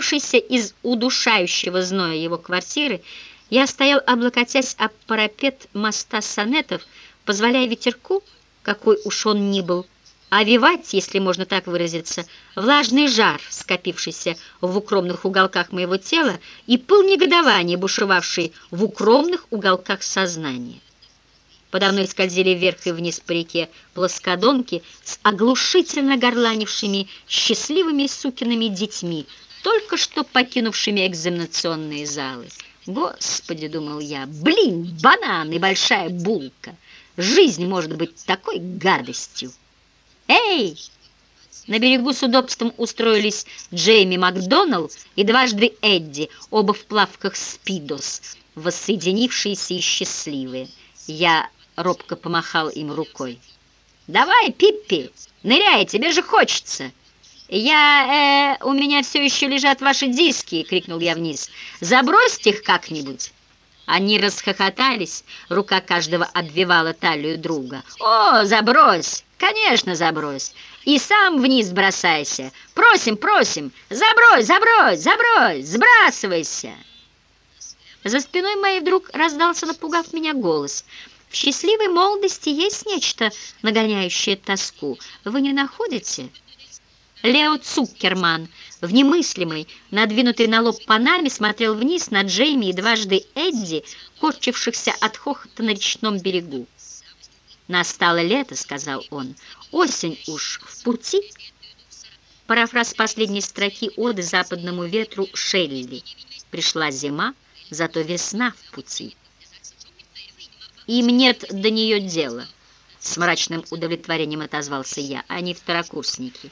Вырвавшийся из удушающего зноя его квартиры, я стоял, облокотясь об парапет моста сонетов, позволяя ветерку, какой уж он ни был, овивать, если можно так выразиться, влажный жар, скопившийся в укромных уголках моего тела, и пыл негодования, бушевавший в укромных уголках сознания. Подо мной скользили вверх и вниз по реке плоскодонки с оглушительно горланившими счастливыми сукиными детьми, только что покинувшими экзаменационные залы. «Господи!» — думал я, «блин, банан и большая булка! Жизнь может быть такой гадостью!» «Эй!» На берегу с удобством устроились Джейми Макдоналл и дважды Эдди, оба в плавках «Спидос», воссоединившиеся и счастливые. Я робко помахал им рукой. «Давай, Пиппи, ныряй, тебе же хочется!» «Я... Э, у меня все еще лежат ваши диски!» — крикнул я вниз. «Забросьте их как-нибудь!» Они расхохотались, рука каждого обвивала талию друга. «О, забрось! Конечно, забрось! И сам вниз бросайся! Просим, просим! Забрось, забрось, забрось! Сбрасывайся!» За спиной моей вдруг раздался, напугав меня, голос. «В счастливой молодости есть нечто, нагоняющее тоску. Вы не находите?» Лео Цуккерман, в немыслимой, надвинутой на лоб панаме, смотрел вниз на Джейми и дважды Эдди, корчившихся от хохота на речном берегу. «Настало лето», — сказал он, — «осень уж в пути». Парафраз последней строки оды западному ветру Шелли. «Пришла зима, зато весна в пути». «Им нет до нее дела», — с мрачным удовлетворением отозвался я, — «они второкурсники».